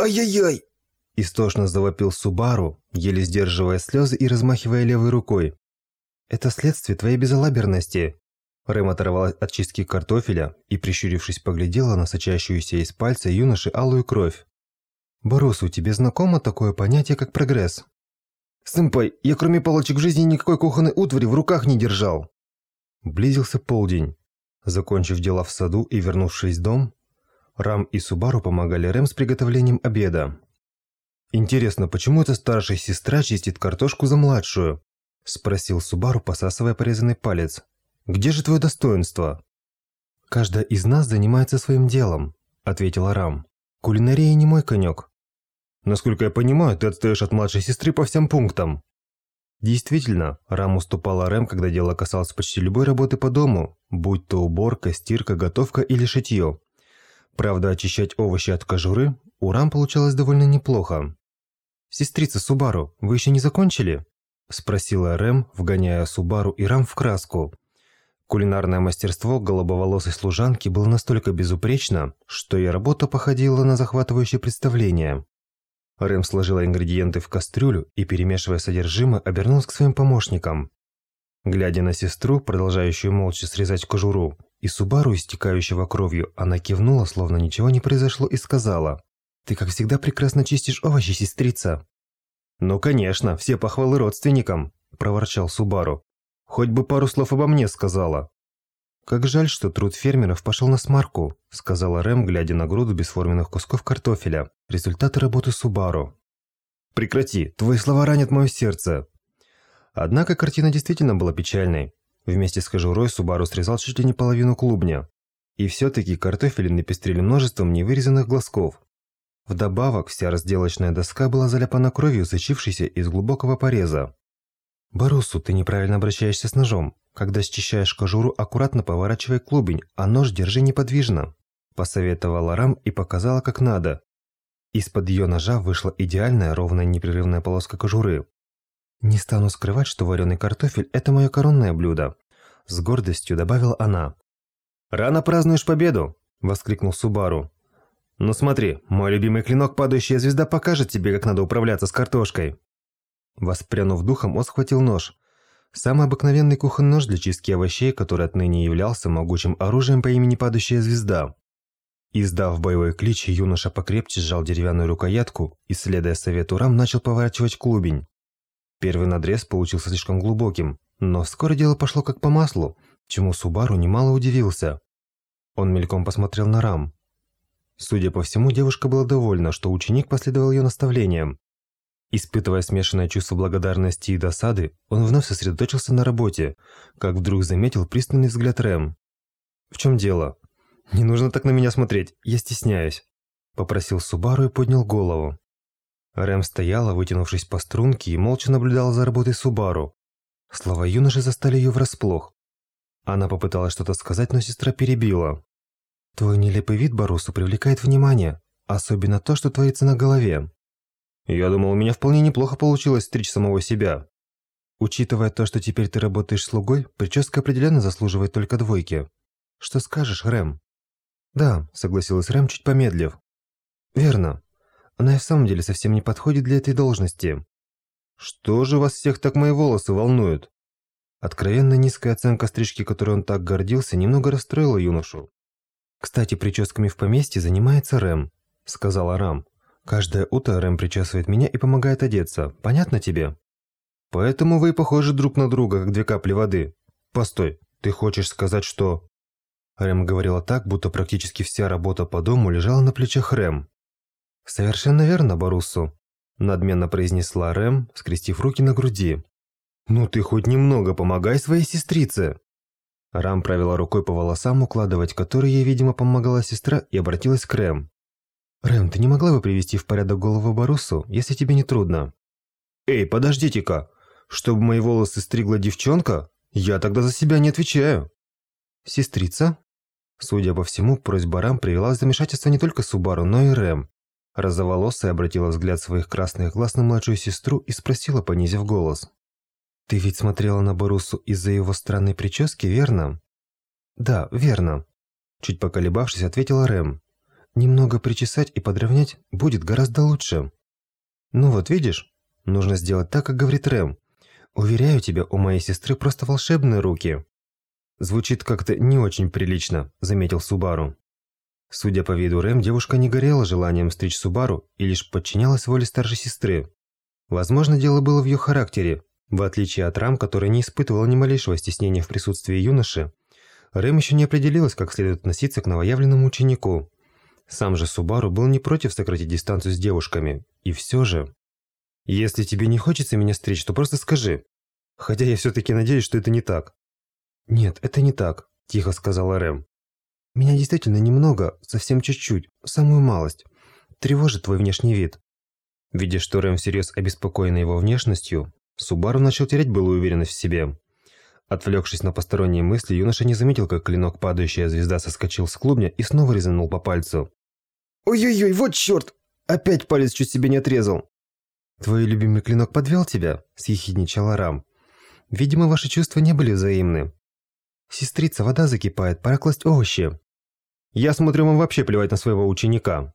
Ай-яй-яй!» Истошно завопил Субару, еле сдерживая слезы и размахивая левой рукой. «Это следствие твоей безалаберности!» Рэм оторвалась от чистки картофеля и, прищурившись, поглядела на сочащуюся из пальца юноши алую кровь. «Борусу, тебе знакомо такое понятие, как прогресс?» «Сэмпай, я кроме палочек в жизни никакой кухонной утвари в руках не держал!» Близился полдень. Закончив дела в саду и вернувшись в дом, Рам и Субару помогали Рэм с приготовлением обеда. «Интересно, почему эта старшая сестра чистит картошку за младшую?» – спросил Субару, посасывая порезанный палец. «Где же твое достоинство?» «Каждая из нас занимается своим делом», – ответила Рам. «Кулинария не мой конек». «Насколько я понимаю, ты отстаешь от младшей сестры по всем пунктам», Действительно, Рам уступала Рэм, когда дело касалось почти любой работы по дому, будь то уборка, стирка, готовка или шитье. Правда, очищать овощи от кожуры у Рам получалось довольно неплохо. «Сестрица Субару, вы еще не закончили?» – спросила Рэм, вгоняя Субару и Рам в краску. Кулинарное мастерство голубоволосой служанки было настолько безупречно, что ее работа походила на захватывающее представление. Рэм сложила ингредиенты в кастрюлю и, перемешивая содержимое, обернулась к своим помощникам. Глядя на сестру, продолжающую молча срезать кожуру, и Субару, истекающего кровью, она кивнула, словно ничего не произошло, и сказала, «Ты, как всегда, прекрасно чистишь овощи, сестрица». «Ну, конечно, все похвалы родственникам», – проворчал Субару. «Хоть бы пару слов обо мне сказала». «Как жаль, что труд фермеров пошел на смарку», – сказала Рэм, глядя на груду бесформенных кусков картофеля. Результаты работы Субару. «Прекрати, твои слова ранят мое сердце». Однако картина действительно была печальной. Вместе с кожурой Субару срезал чуть ли не половину клубня. И все-таки картофели напестрили множеством невырезанных глазков. Вдобавок, вся разделочная доска была заляпана кровью, сочившейся из глубокого пореза. «Барусу, ты неправильно обращаешься с ножом. Когда счищаешь кожуру, аккуратно поворачивай клубень, а нож держи неподвижно», – посоветовала Рам и показала, как надо. Из-под ее ножа вышла идеальная ровная непрерывная полоска кожуры. «Не стану скрывать, что вареный картофель – это мое коронное блюдо», – с гордостью добавила она. «Рано празднуешь победу!» – воскликнул Субару. «Ну смотри, мой любимый клинок «Падающая звезда» покажет тебе, как надо управляться с картошкой». Воспрянув духом, он схватил нож – Самый обыкновенный кухонный нож для чистки овощей, который отныне являлся могучим оружием по имени Падающая Звезда. Издав боевой клич, юноша покрепче сжал деревянную рукоятку и, следуя совету Рам, начал поворачивать клубень. Первый надрез получился слишком глубоким, но вскоре дело пошло как по маслу, чему Субару немало удивился. Он мельком посмотрел на Рам. Судя по всему, девушка была довольна, что ученик последовал ее наставлениям. Испытывая смешанное чувство благодарности и досады, он вновь сосредоточился на работе, как вдруг заметил пристальный взгляд Рэм. «В чем дело?» «Не нужно так на меня смотреть, я стесняюсь», – попросил Субару и поднял голову. Рэм стояла, вытянувшись по струнке, и молча наблюдала за работой Субару. Слова юноши застали ее врасплох. Она попыталась что-то сказать, но сестра перебила. «Твой нелепый вид, Барусу, привлекает внимание, особенно то, что творится на голове. Я думал, у меня вполне неплохо получилось стричь самого себя. Учитывая то, что теперь ты работаешь слугой, прическа определенно заслуживает только двойки. Что скажешь, Рэм? Да, согласилась Рэм, чуть помедлив. Верно. Она и в самом деле совсем не подходит для этой должности. Что же вас всех так мои волосы волнуют? Откровенно низкая оценка стрижки, которой он так гордился, немного расстроила юношу. «Кстати, прическами в поместье занимается Рэм», — сказала Рам. Каждое утро Рэм причесывает меня и помогает одеться. Понятно тебе? Поэтому вы похожи друг на друга, как две капли воды. Постой, ты хочешь сказать, что... Рэм говорила так, будто практически вся работа по дому лежала на плечах Рэм. «Совершенно верно, Баруссу», – надменно произнесла Рэм, скрестив руки на груди. «Ну ты хоть немного помогай своей сестрице!» Рам провела рукой по волосам, укладывать которые ей, видимо, помогала сестра, и обратилась к Рэм. «Рэм, ты не могла бы привести в порядок голову Барусу, если тебе не трудно?» «Эй, подождите-ка! Чтобы мои волосы стригла девчонка? Я тогда за себя не отвечаю!» «Сестрица?» Судя по всему, просьба Рэм привела в замешательство не только Субару, но и Рэм. Розоволосая обратила взгляд своих красных глаз на младшую сестру и спросила, понизив голос. «Ты ведь смотрела на Барусу из-за его странной прически, верно?» «Да, верно», – чуть поколебавшись, ответила Рэм. Немного причесать и подровнять будет гораздо лучше. Ну вот видишь, нужно сделать так, как говорит Рэм. Уверяю тебя, у моей сестры просто волшебные руки. Звучит как-то не очень прилично, заметил Субару. Судя по виду Рэм, девушка не горела желанием стричь Субару и лишь подчинялась воле старшей сестры. Возможно, дело было в ее характере. В отличие от Рам, которая не испытывала ни малейшего стеснения в присутствии юноши, Рэм еще не определилась, как следует относиться к новоявленному ученику. Сам же Субару был не против сократить дистанцию с девушками. И все же... «Если тебе не хочется меня стричь, то просто скажи. Хотя я все-таки надеюсь, что это не так». «Нет, это не так», – тихо сказала Рэм. «Меня действительно немного, совсем чуть-чуть, самую малость. Тревожит твой внешний вид». Видя, что Рэм всерьез обеспокоена его внешностью, Субару начал терять былую уверенность в себе. Отвлекшись на посторонние мысли, юноша не заметил, как клинок «Падающая звезда» соскочил с клубня и снова резанул по пальцу. «Ой-ой-ой, вот черт! Опять палец чуть себе не отрезал!» «Твой любимый клинок подвел тебя?» – съехидничал Арам. «Видимо, ваши чувства не были взаимны. Сестрица, вода закипает, пора класть овощи». «Я смотрю, вам вообще плевать на своего ученика».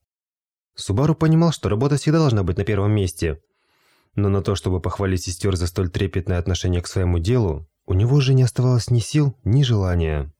Субару понимал, что работа всегда должна быть на первом месте. Но на то, чтобы похвалить сестер за столь трепетное отношение к своему делу, у него уже не оставалось ни сил, ни желания.